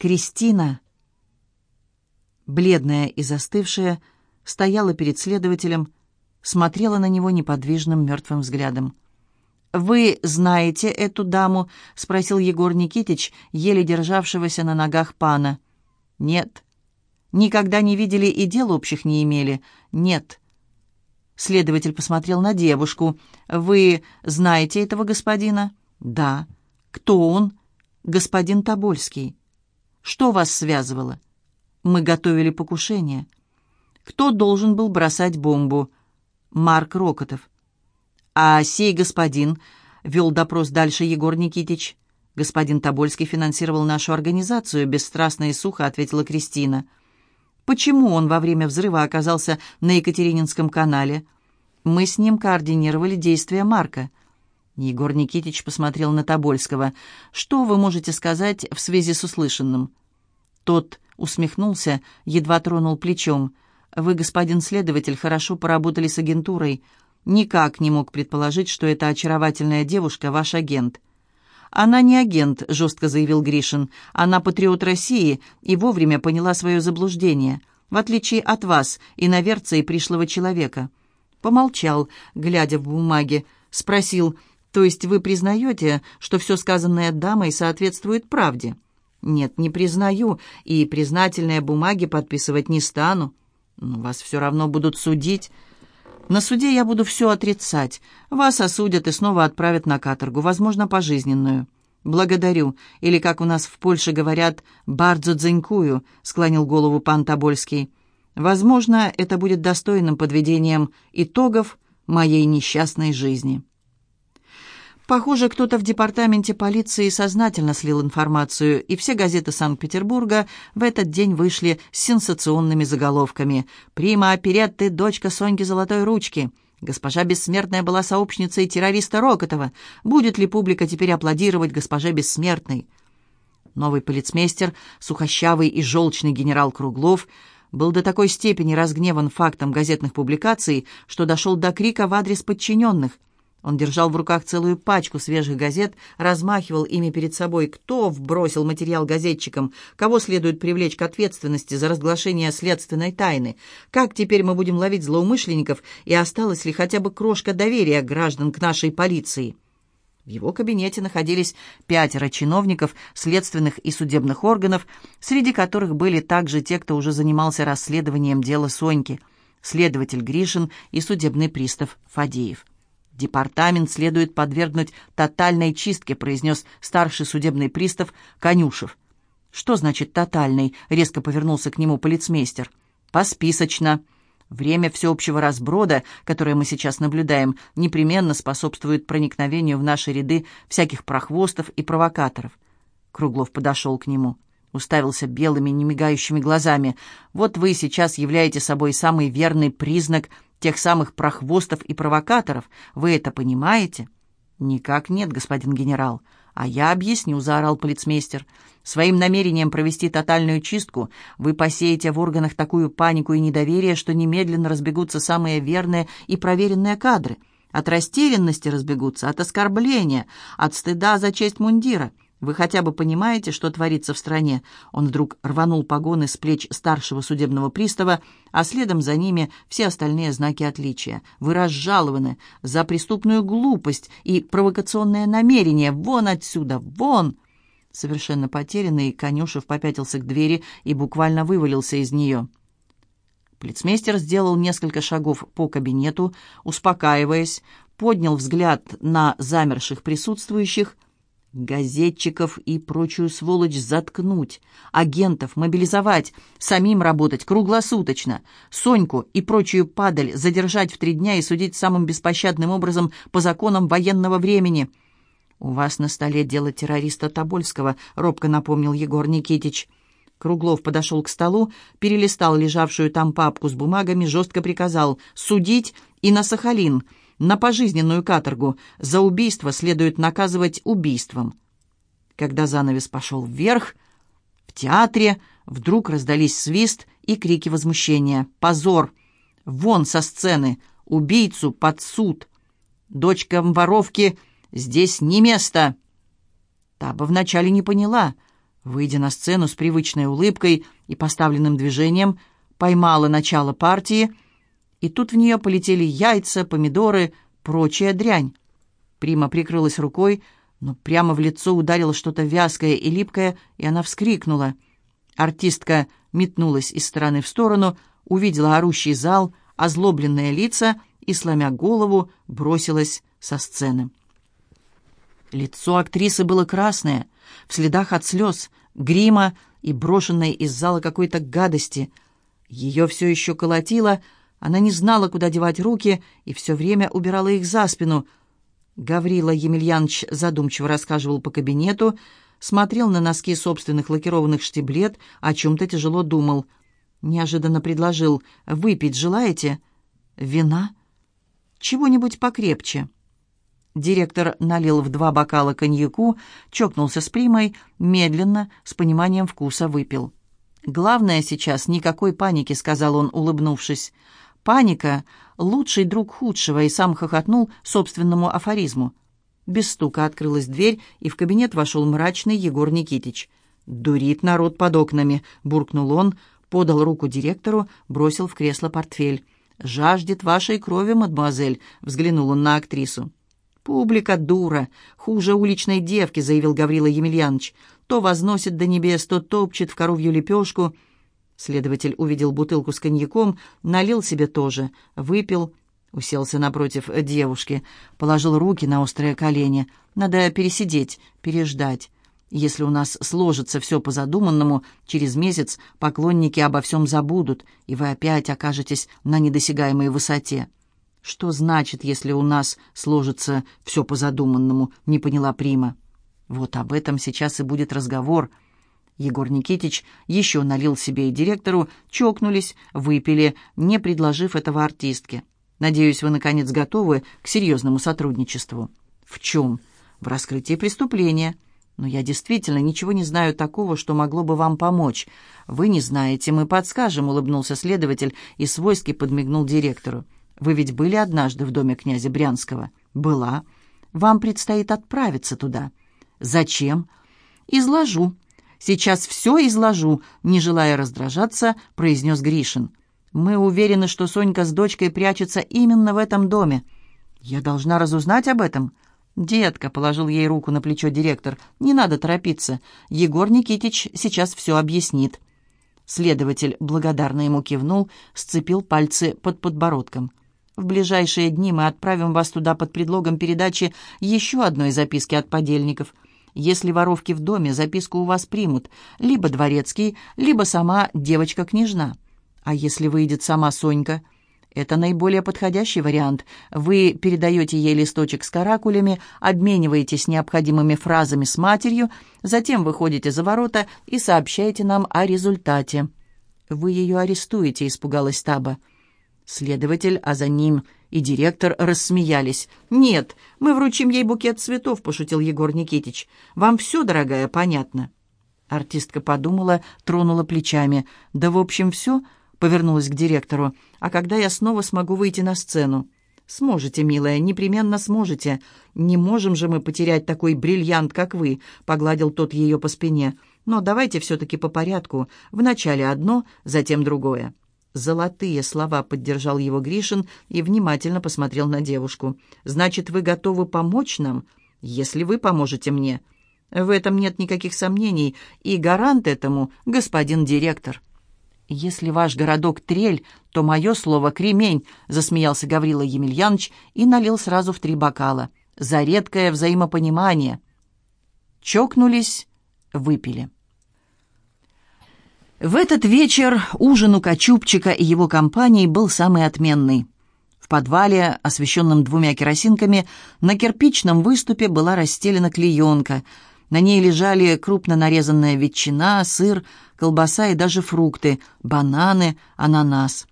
Кристина, бледная и застывшая, стояла перед следователем, смотрела на него неподвижным мертвым взглядом. «Вы знаете эту даму?» — спросил Егор Никитич, еле державшегося на ногах пана. «Нет». «Никогда не видели и дел общих не имели?» «Нет». Следователь посмотрел на девушку. «Вы знаете этого господина?» «Да». «Кто он?» «Господин Тобольский». «Что вас связывало?» «Мы готовили покушение». «Кто должен был бросать бомбу?» «Марк Рокотов». «А сей господин...» — вел допрос дальше Егор Никитич. «Господин Тобольский финансировал нашу организацию», — бесстрастно и сухо ответила Кристина. «Почему он во время взрыва оказался на Екатерининском канале?» «Мы с ним координировали действия Марка». Егор Никитич посмотрел на Тобольского. «Что вы можете сказать в связи с услышанным?» Тот усмехнулся, едва тронул плечом. «Вы, господин следователь, хорошо поработали с агентурой. Никак не мог предположить, что эта очаровательная девушка ваш агент. «Она не агент», — жестко заявил Гришин. «Она патриот России и вовремя поняла свое заблуждение, в отличие от вас, иноверца и пришлого человека». Помолчал, глядя в бумаги, спросил, «То есть вы признаете, что все сказанное дамой соответствует правде?» «Нет, не признаю, и признательные бумаги подписывать не стану. Но вас все равно будут судить». На суде я буду все отрицать. Вас осудят и снова отправят на каторгу, возможно, пожизненную. Благодарю. Или, как у нас в Польше говорят, «бардзо дзенькую», — склонил голову пан Тобольский. Возможно, это будет достойным подведением итогов моей несчастной жизни. Похоже, кто-то в департаменте полиции сознательно слил информацию, и все газеты Санкт-Петербурга в этот день вышли с сенсационными заголовками. «Прима оперетты, дочка Соньки Золотой Ручки». Госпожа Бессмертная была сообщницей террориста Рокотова. Будет ли публика теперь аплодировать госпоже Бессмертной? Новый полицмейстер, сухощавый и желчный генерал Круглов, был до такой степени разгневан фактом газетных публикаций, что дошел до крика в адрес подчиненных – он держал в руках целую пачку свежих газет, размахивал ими перед собой. Кто вбросил материал газетчикам? Кого следует привлечь к ответственности за разглашение следственной тайны? Как теперь мы будем ловить злоумышленников? И осталась ли хотя бы крошка доверия граждан к нашей полиции? В его кабинете находились пятеро чиновников следственных и судебных органов, среди которых были также те, кто уже занимался расследованием дела Соньки, следователь Гришин и судебный пристав Фадеев. «Департамент следует подвергнуть тотальной чистке», произнес старший судебный пристав Конюшев. «Что значит «тотальный»?» — резко повернулся к нему полицмейстер. «Посписочно. Время всеобщего разброда, которое мы сейчас наблюдаем, непременно способствует проникновению в наши ряды всяких прохвостов и провокаторов». Круглов подошел к нему уставился белыми, немигающими глазами. «Вот вы сейчас являете собой самый верный признак тех самых прохвостов и провокаторов. Вы это понимаете?» «Никак нет, господин генерал». «А я объясню», — заорал полицмейстер. «Своим намерением провести тотальную чистку вы посеете в органах такую панику и недоверие, что немедленно разбегутся самые верные и проверенные кадры. От растерянности разбегутся, от оскорбления, от стыда за честь мундира. Вы хотя бы понимаете, что творится в стране?» Он вдруг рванул погоны с плеч старшего судебного пристава, а следом за ними все остальные знаки отличия. «Вы разжалованы за преступную глупость и провокационное намерение. Вон отсюда! Вон!» Совершенно потерянный, Конюшев попятился к двери и буквально вывалился из нее. Полицмейстер сделал несколько шагов по кабинету, успокаиваясь, поднял взгляд на замерших присутствующих — Газетчиков и прочую сволочь заткнуть, агентов мобилизовать, самим работать круглосуточно, Соньку и прочую падаль задержать в три дня и судить самым беспощадным образом по законам военного времени. «У вас на столе дело террориста Тобольского», — робко напомнил Егор Никитич. Круглов подошел к столу, перелистал лежавшую там папку с бумагами, жестко приказал «судить и на Сахалин», на пожизненную каторгу. За убийство следует наказывать убийством. Когда занавес пошел вверх, в театре вдруг раздались свист и крики возмущения. «Позор! Вон со сцены! Убийцу под суд! Дочкам воровки здесь не место!» Таба вначале не поняла. Выйдя на сцену с привычной улыбкой и поставленным движением, поймала начало партии, и тут в нее полетели яйца, помидоры, прочая дрянь. Прима прикрылась рукой, но прямо в лицо ударило что-то вязкое и липкое, и она вскрикнула. Артистка метнулась из стороны в сторону, увидела орущий зал, озлобленные лица и, сломя голову, бросилась со сцены. Лицо актрисы было красное, в следах от слез, грима и брошенной из зала какой-то гадости. Ее все еще колотило, она не знала, куда девать руки, и все время убирала их за спину. Гаврила Емельянович задумчиво рассказывал по кабинету, смотрел на носки собственных лакированных штиблет, о чем-то тяжело думал. Неожиданно предложил «Выпить желаете?» «Вина?» «Чего-нибудь покрепче». Директор налил в два бокала коньяку, чокнулся с примой, медленно, с пониманием вкуса выпил. «Главное сейчас никакой паники», — сказал он, улыбнувшись. «Паника — лучший друг худшего», и сам хохотнул собственному афоризму. Без стука открылась дверь, и в кабинет вошел мрачный Егор Никитич. «Дурит народ под окнами», — буркнул он, подал руку директору, бросил в кресло портфель. «Жаждет вашей крови, мадемуазель», — взглянул он на актрису. «Публика дура, хуже уличной девки», — заявил Гаврила Емельянович. «То возносит до небес, то топчет в коровью лепешку». Следователь увидел бутылку с коньяком, налил себе тоже, выпил, уселся напротив девушки, положил руки на острые колени. «Надо пересидеть, переждать. Если у нас сложится все по задуманному, через месяц поклонники обо всем забудут, и вы опять окажетесь на недосягаемой высоте». «Что значит, если у нас сложится все по задуманному?» — не поняла Прима. «Вот об этом сейчас и будет разговор». Егор Никитич еще налил себе и директору, чокнулись, выпили, не предложив этого артистке. «Надеюсь, вы, наконец, готовы к серьезному сотрудничеству». «В чем?» «В раскрытии преступления». «Но я действительно ничего не знаю такого, что могло бы вам помочь. Вы не знаете, мы подскажем», — улыбнулся следователь и свойски подмигнул директору. Вы ведь были однажды в доме князя Брянского? Была. Вам предстоит отправиться туда. Зачем? Изложу. Сейчас все изложу, не желая раздражаться, произнес Гришин. Мы уверены, что Сонька с дочкой прячется именно в этом доме. Я должна разузнать об этом. «Детка», — положил ей руку на плечо директор, — «не надо торопиться. Егор Никитич сейчас все объяснит». Следователь благодарно ему кивнул, сцепил пальцы под подбородком. В ближайшие дни мы отправим вас туда под предлогом передачи еще одной записки от подельников. Если воровки в доме, записку у вас примут либо дворецкий, либо сама девочка-княжна. А если выйдет сама Сонька? Это наиболее подходящий вариант. Вы передаете ей листочек с каракулями, обмениваетесь необходимыми фразами с матерью, затем выходите за ворота и сообщаете нам о результате. «Вы ее арестуете», — испугалась Таба. Следователь, а за ним и директор рассмеялись. «Нет, мы вручим ей букет цветов», — пошутил Егор Никитич. «Вам все, дорогая, понятно». Артистка подумала, тронула плечами. «Да, в общем, все», — повернулась к директору. «А когда я снова смогу выйти на сцену?» «Сможете, милая, непременно сможете. Не можем же мы потерять такой бриллиант, как вы», — погладил тот ее по спине. «Но давайте все-таки по порядку. Вначале одно, затем другое». «Золотые слова», — поддержал его Гришин и внимательно посмотрел на девушку. «Значит, вы готовы помочь нам, если вы поможете мне?» «В этом нет никаких сомнений, и гарант этому — господин директор». «Если ваш городок трель, то мое слово кремень», — засмеялся Гаврила Емельянович и налил сразу в три бокала. «За редкое взаимопонимание». Чокнулись, выпили. В этот вечер ужин у Кочубчика и его компании был самый отменный. В подвале, освещенном двумя керосинками, на кирпичном выступе была расстелена клеенка. На ней лежали крупно нарезанная ветчина, сыр, колбаса и даже фрукты, бананы, ананас.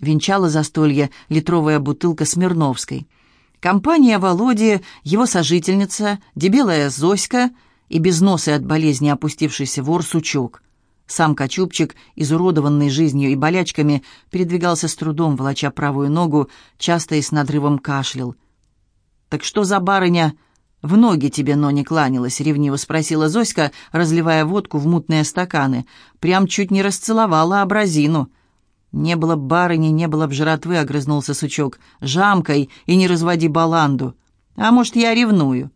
Венчала застолье литровая бутылка Смирновской. Компания Володи, его сожительница, дебелая Зоська и без носа от болезни опустившийся вор Сучок — сам Кочубчик, изуродованный жизнью и болячками, передвигался с трудом, волоча правую ногу, часто и с надрывом кашлял. «Так что за барыня?» «В ноги тебе, но не кланялась», — ревниво спросила Зоська, разливая водку в мутные стаканы. «Прям чуть не расцеловала абразину». «Не было барыни, не было б жратвы», — огрызнулся сучок. «Жамкой и не разводи баланду». «А может, я ревную?»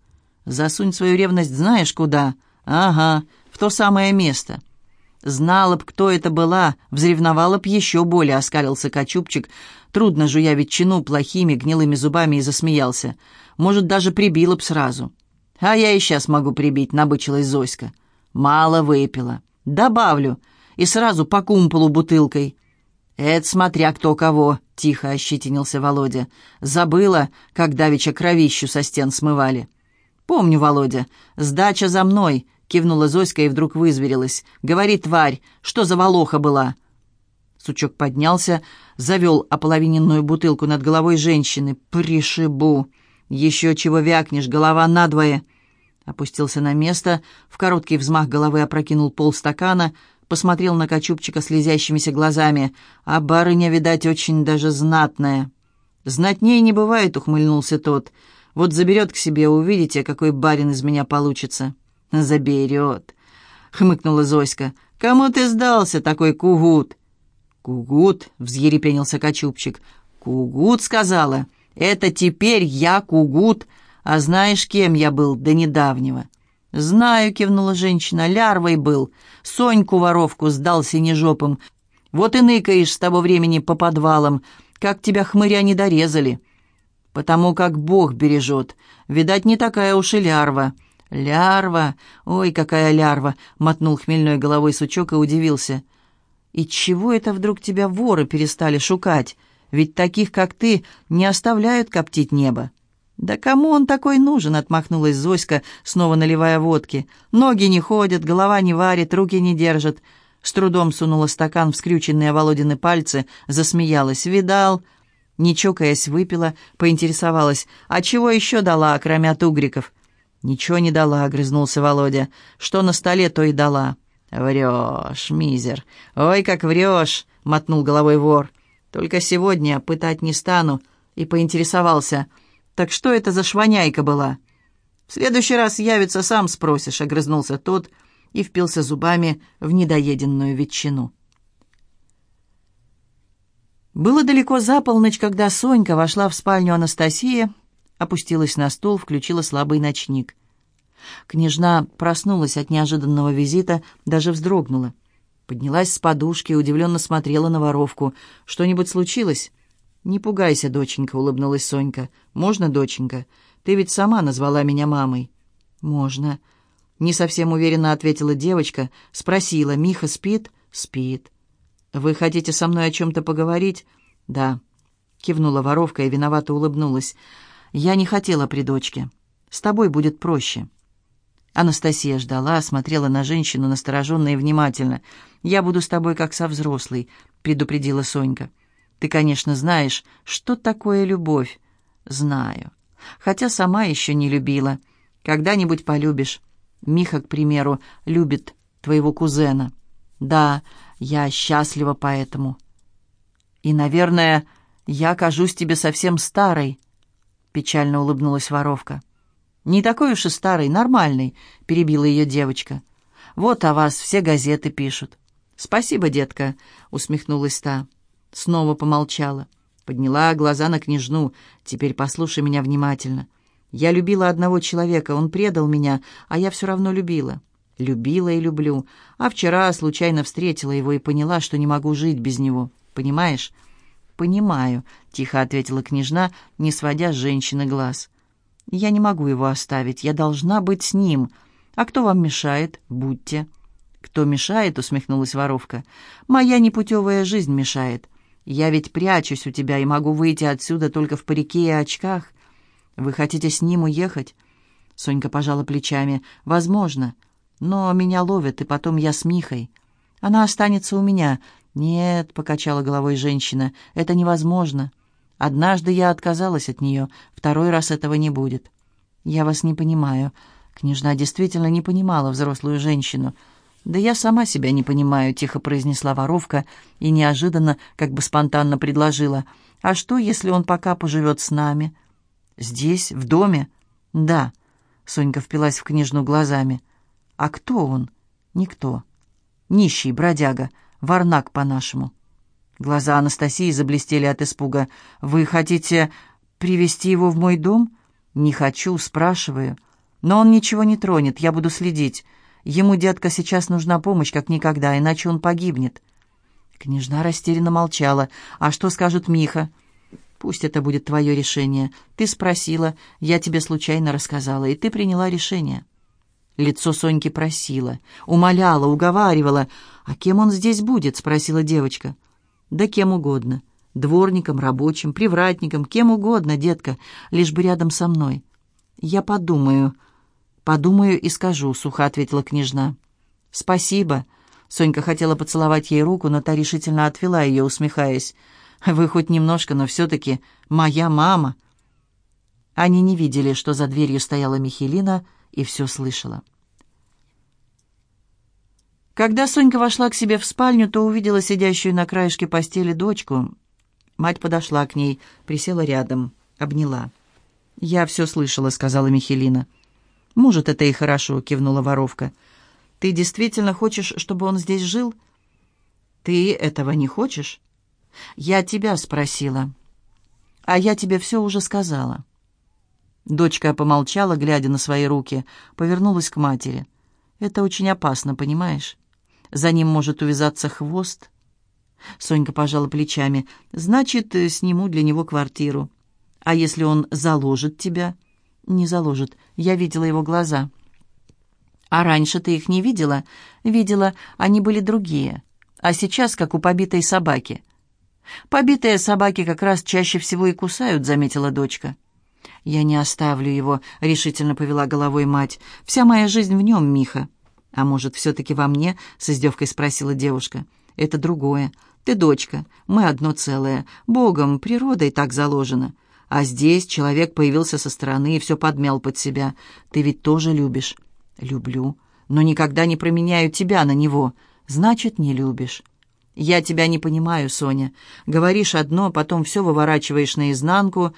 «Засунь свою ревность знаешь куда?» «Ага, в то самое место». «Знала б, кто это была, взревновала б еще более», — оскалился Кочубчик, трудно жуя ветчину плохими гнилыми зубами и засмеялся. «Может, даже прибила б сразу». «А я и сейчас могу прибить», — набычилась Зоська. «Мало выпила. Добавлю. И сразу по кумполу бутылкой». «Это смотря кто кого», — тихо ощетинился Володя. «Забыла, как давеча кровищу со стен смывали». «Помню, Володя. Сдача за мной», — кивнула Зоська и вдруг вызверилась. «Говори, тварь, что за волоха была?» Сучок поднялся, завел ополовиненную бутылку над головой женщины. «Пришибу! Еще чего вякнешь, голова надвое!» Опустился на место, в короткий взмах головы опрокинул полстакана, посмотрел на Кочубчика слезящимися глазами. «А барыня, видать, очень даже знатная». «Знатнее не бывает», — ухмыльнулся тот. Вот заберет к себе, увидите, какой барин из меня получится». «Заберет», — хмыкнула Зоська. «Кому ты сдался, такой кугут?» «Кугут», — взъерепенился Кочубчик. «Кугут», — сказала. «Это теперь я кугут, а знаешь, кем я был до недавнего?» «Знаю», — кивнула женщина, — «лярвой был. Соньку воровку сдал синежопым. Вот и ныкаешь с того времени по подвалам, как тебя хмыря не дорезали» потому как Бог бережет. Видать, не такая уж и лярва». «Лярва! Ой, какая лярва!» — мотнул хмельной головой сучок и удивился. «И чего это вдруг тебя воры перестали шукать? Ведь таких, как ты, не оставляют коптить небо». «Да кому он такой нужен?» — отмахнулась Зоська, снова наливая водки. «Ноги не ходят, голова не варит, руки не держат». С трудом сунула стакан в скрюченные Володины пальцы, засмеялась. «Видал? Не чокаясь, выпила, поинтересовалась. «А чего еще дала, кроме тугриков?» «Ничего не дала», — грызнулся Володя. «Что на столе, то и дала». «Врешь, мизер! Ой, как врешь!» — мотнул головой вор. «Только сегодня пытать не стану». И поинтересовался. «Так что это за шваняйка была?» «В следующий раз явится, сам спросишь», — огрызнулся тот и впился зубами в недоеденную ветчину. Было далеко за полночь, когда Сонька вошла в спальню Анастасии, опустилась на стул, включила слабый ночник. Княжна проснулась от неожиданного визита, даже вздрогнула. Поднялась с подушки удивленно смотрела на воровку. «Что-нибудь случилось?» «Не пугайся, доченька», — улыбнулась Сонька. «Можно, доченька? Ты ведь сама назвала меня мамой». «Можно». Не совсем уверенно ответила девочка. Спросила, «Миха спит?» «Спит». «Вы хотите со мной о чем-то поговорить?» «Да», — кивнула воровка и виновато улыбнулась. «Я не хотела при дочке. С тобой будет проще». Анастасия ждала, смотрела на женщину настороженно и внимательно. «Я буду с тобой как со взрослой», — предупредила Сонька. «Ты, конечно, знаешь, что такое любовь». «Знаю. Хотя сама еще не любила. Когда-нибудь полюбишь. Миха, к примеру, любит твоего кузена». «Да, я счастлива поэтому. И, наверное, я кажусь тебе совсем старой, печально улыбнулась воровка. Не такой уж и старый, нормальный, перебила ее девочка. Вот о вас все газеты пишут. Спасибо, детка, усмехнулась та. Снова помолчала, подняла глаза на княжну. Теперь послушай меня внимательно. Я любила одного человека, он предал меня, а я все равно любила. Любила и люблю. А вчера случайно встретила его и поняла, что не могу жить без него. Понимаешь?» «Понимаю», — тихо ответила княжна, не сводя с женщины глаз. «Я не могу его оставить. Я должна быть с ним. А кто вам мешает? Будьте». «Кто мешает?» — усмехнулась воровка. «Моя непутевая жизнь мешает. Я ведь прячусь у тебя и могу выйти отсюда только в парике и очках. Вы хотите с ним уехать?» Сонька пожала плечами. «Возможно. Но меня ловят, и потом я с Михой. Она останется у меня. Нет, покачала головой женщина, это невозможно. Однажды я отказалась от нее, второй раз этого не будет. Я вас не понимаю. Княжна действительно не понимала взрослую женщину. «Да я сама себя не понимаю», — тихо произнесла воровка и неожиданно, как бы спонтанно предложила. «А что, если он пока поживет с нами?» «Здесь, в доме?» «Да». Сонька впилась в книжну глазами. «А кто он?» «Никто. Нищий, бродяга, варнак по-нашему». Глаза Анастасии заблестели от испуга. «Вы хотите привести его в мой дом?» «Не хочу, спрашиваю. Но он ничего не тронет, я буду следить. Ему, детка, сейчас нужна помощь, как никогда, иначе он погибнет». Княжна растерянно молчала. «А что скажет Миха?» «Пусть это будет твое решение. Ты спросила, я тебе случайно рассказала, и ты приняла решение». Лицо Соньки просило, умоляла, уговаривала. «А кем он здесь будет?» — спросила девочка. «Да кем угодно. Дворником, рабочим, привратником, кем угодно, детка, лишь бы рядом со мной». «Я подумаю». «Подумаю и скажу», — сухо ответила княжна. «Спасибо». Сонька хотела поцеловать ей руку, но та решительно отвела ее, усмехаясь. «Вы хоть немножко, но все-таки моя мама». Они не видели, что за дверью стояла Михелина, — и все слышала. Когда Сонька вошла к себе в спальню, то увидела сидящую на краешке постели дочку. Мать подошла к ней, присела рядом, обняла. «Я все слышала», — сказала Михелина. «Может, это и хорошо», — кивнула воровка. «Ты действительно хочешь, чтобы он здесь жил?» «Ты этого не хочешь?» «Я тебя спросила». «А я тебе все уже сказала». Дочка помолчала, глядя на свои руки, повернулась к матери. «Это очень опасно, понимаешь? За ним может увязаться хвост». Сонька пожала плечами. «Значит, сниму для него квартиру. А если он заложит тебя?» «Не заложит. Я видела его глаза». «А раньше ты их не видела?» «Видела. Они были другие. А сейчас, как у побитой собаки». «Побитые собаки как раз чаще всего и кусают», — заметила дочка. «Я не оставлю его», — решительно повела головой мать. «Вся моя жизнь в нем, Миха». «А может, все-таки во мне?» — с издевкой спросила девушка. «Это другое. Ты дочка. Мы одно целое. Богом, природой так заложено. А здесь человек появился со стороны и все подмял под себя. Ты ведь тоже любишь?» «Люблю. Но никогда не променяю тебя на него. Значит, не любишь». «Я тебя не понимаю, Соня. Говоришь одно, потом все выворачиваешь наизнанку».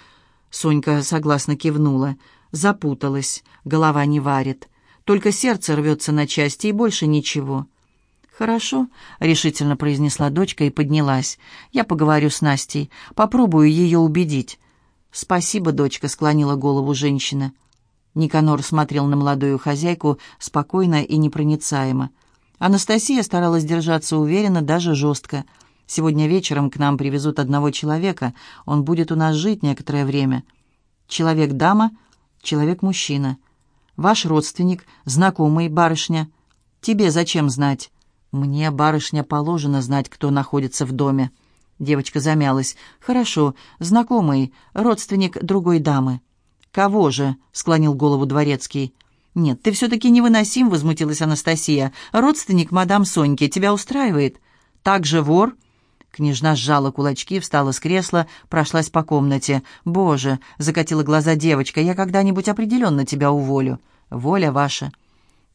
Сонька согласно кивнула. Запуталась, голова не варит. Только сердце рвется на части и больше ничего. «Хорошо», — решительно произнесла дочка и поднялась. «Я поговорю с Настей, попробую ее убедить». «Спасибо, дочка», — склонила голову женщина. Никанор смотрел на молодую хозяйку спокойно и непроницаемо. Анастасия старалась держаться уверенно, даже жестко — Сегодня вечером к нам привезут одного человека. Он будет у нас жить некоторое время. Человек-дама, человек-мужчина. Ваш родственник, знакомый, барышня. Тебе зачем знать? Мне, барышня, положено знать, кто находится в доме. Девочка замялась. «Хорошо, знакомый, родственник другой дамы». «Кого же?» — склонил голову дворецкий. «Нет, ты все-таки невыносим», — возмутилась Анастасия. «Родственник мадам Соньки тебя устраивает?» «Также вор?» Княжна сжала кулачки, встала с кресла, прошлась по комнате. «Боже!» — закатила глаза девочка. «Я когда-нибудь определенно тебя уволю. Воля ваша».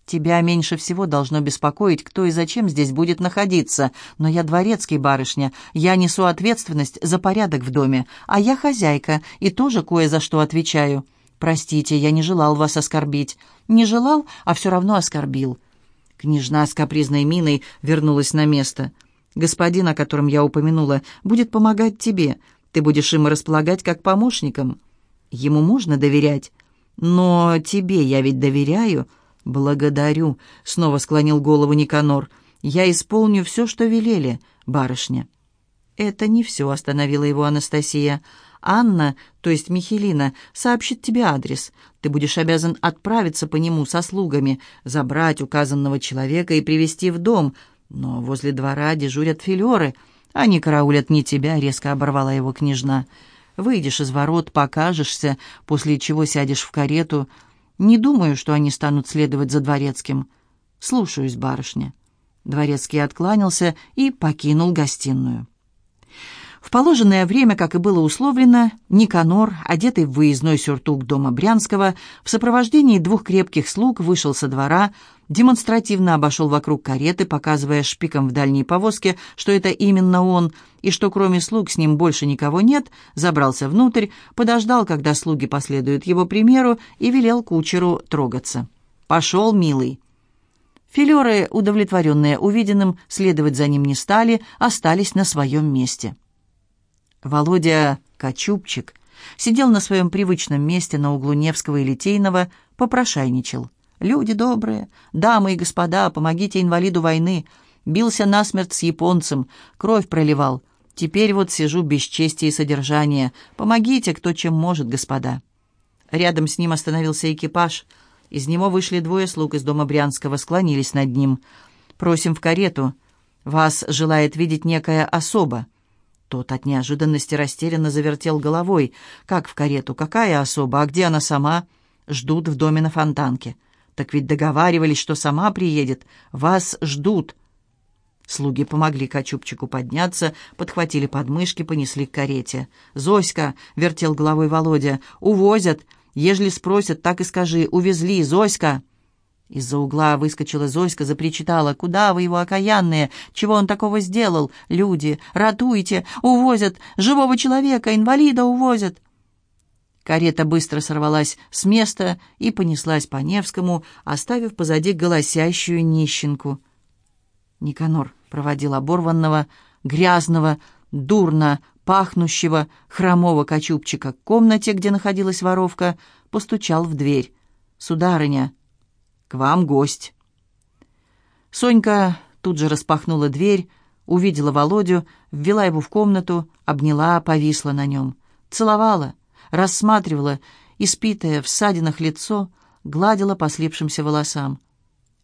«Тебя меньше всего должно беспокоить, кто и зачем здесь будет находиться. Но я дворецкий, барышня. Я несу ответственность за порядок в доме. А я хозяйка и тоже кое за что отвечаю. Простите, я не желал вас оскорбить. Не желал, а все равно оскорбил». Княжна с капризной миной вернулась на место. Господин, о котором я упомянула, будет помогать тебе. Ты будешь им располагать как помощником. Ему можно доверять. Но тебе я ведь доверяю. Благодарю, снова склонил голову Никанор. Я исполню все, что велели, барышня. Это не все, остановила его Анастасия. Анна, то есть Михелина, сообщит тебе адрес. Ты будешь обязан отправиться по нему со слугами, забрать указанного человека и привести в дом, но возле двора дежурят филеры. Они караулят не тебя, резко оборвала его княжна. Выйдешь из ворот, покажешься, после чего сядешь в карету. Не думаю, что они станут следовать за дворецким. Слушаюсь, барышня. Дворецкий откланялся и покинул гостиную. В положенное время, как и было условлено, Никанор, одетый в выездной сюртук дома Брянского, в сопровождении двух крепких слуг вышел со двора, демонстративно обошел вокруг кареты, показывая шпиком в дальней повозке, что это именно он, и что кроме слуг с ним больше никого нет, забрался внутрь, подождал, когда слуги последуют его примеру, и велел кучеру трогаться. «Пошел, милый!» Филеры, удовлетворенные увиденным, следовать за ним не стали, остались на своем месте. Володя Кочубчик сидел на своем привычном месте на углу Невского и Литейного, попрошайничал. «Люди добрые, дамы и господа, помогите инвалиду войны!» Бился насмерть с японцем, кровь проливал. Теперь вот сижу без чести и содержания. Помогите, кто чем может, господа. Рядом с ним остановился экипаж. Из него вышли двое слуг из дома Брянского, склонились над ним. «Просим в карету. Вас желает видеть некая особа». Тот от неожиданности растерянно завертел головой. «Как в карету? Какая особа? А где она сама?» «Ждут в доме на фонтанке». «Так ведь договаривались, что сама приедет. Вас ждут». Слуги помогли Качупчику подняться, подхватили подмышки, понесли к карете. «Зоська!» — вертел головой Володя. «Увозят! Ежели спросят, так и скажи. Увезли! Зоська!» Из-за угла выскочила Зоська, запричитала. «Куда вы его, окаянные? Чего он такого сделал? Люди, ратуйте! Увозят! Живого человека, инвалида увозят!» Карета быстро сорвалась с места и понеслась по Невскому, оставив позади голосящую нищенку. Никанор проводил оборванного, грязного, дурно пахнущего, хромого кочубчика к комнате, где находилась воровка, постучал в дверь. «Сударыня, к вам гость». Сонька тут же распахнула дверь, увидела Володю, ввела его в комнату, обняла, повисла на нем. Целовала, рассматривала, испитое в ссадинах лицо, гладила по слипшимся волосам.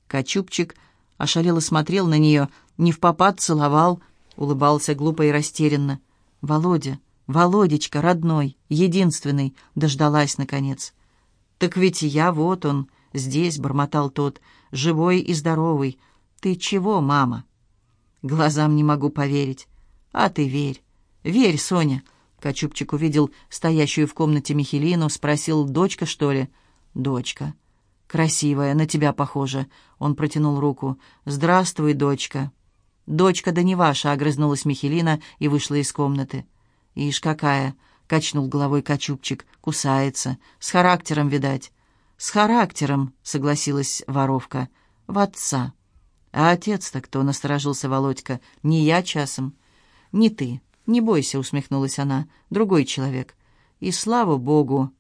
Кочубчик ошалело смотрел на нее, не в попад целовал, улыбался глупо и растерянно. «Володя, Володечка, родной, единственный», дождалась наконец. «Так ведь я, вот он, здесь», — бормотал тот, живой и здоровый. «Ты чего, мама?» «Глазам не могу поверить». «А ты верь, верь, Соня». Качупчик увидел стоящую в комнате Михелину, спросил, «Дочка, что ли?» «Дочка». «Красивая, на тебя похожа». Он протянул руку. «Здравствуй, дочка». «Дочка да не ваша», — огрызнулась Михелина и вышла из комнаты. «Ишь какая!» — качнул головой Качупчик. «Кусается. С характером, видать». «С характером», — согласилась воровка. «В отца». «А отец-то кто?» — насторожился Володька. «Не я часом». «Не ты. Не бойся», — усмехнулась она. «Другой человек». «И слава богу!»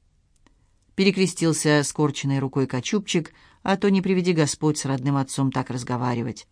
Перекрестился скорченной рукой Качупчик, а то не приведи Господь с родным отцом так разговаривать.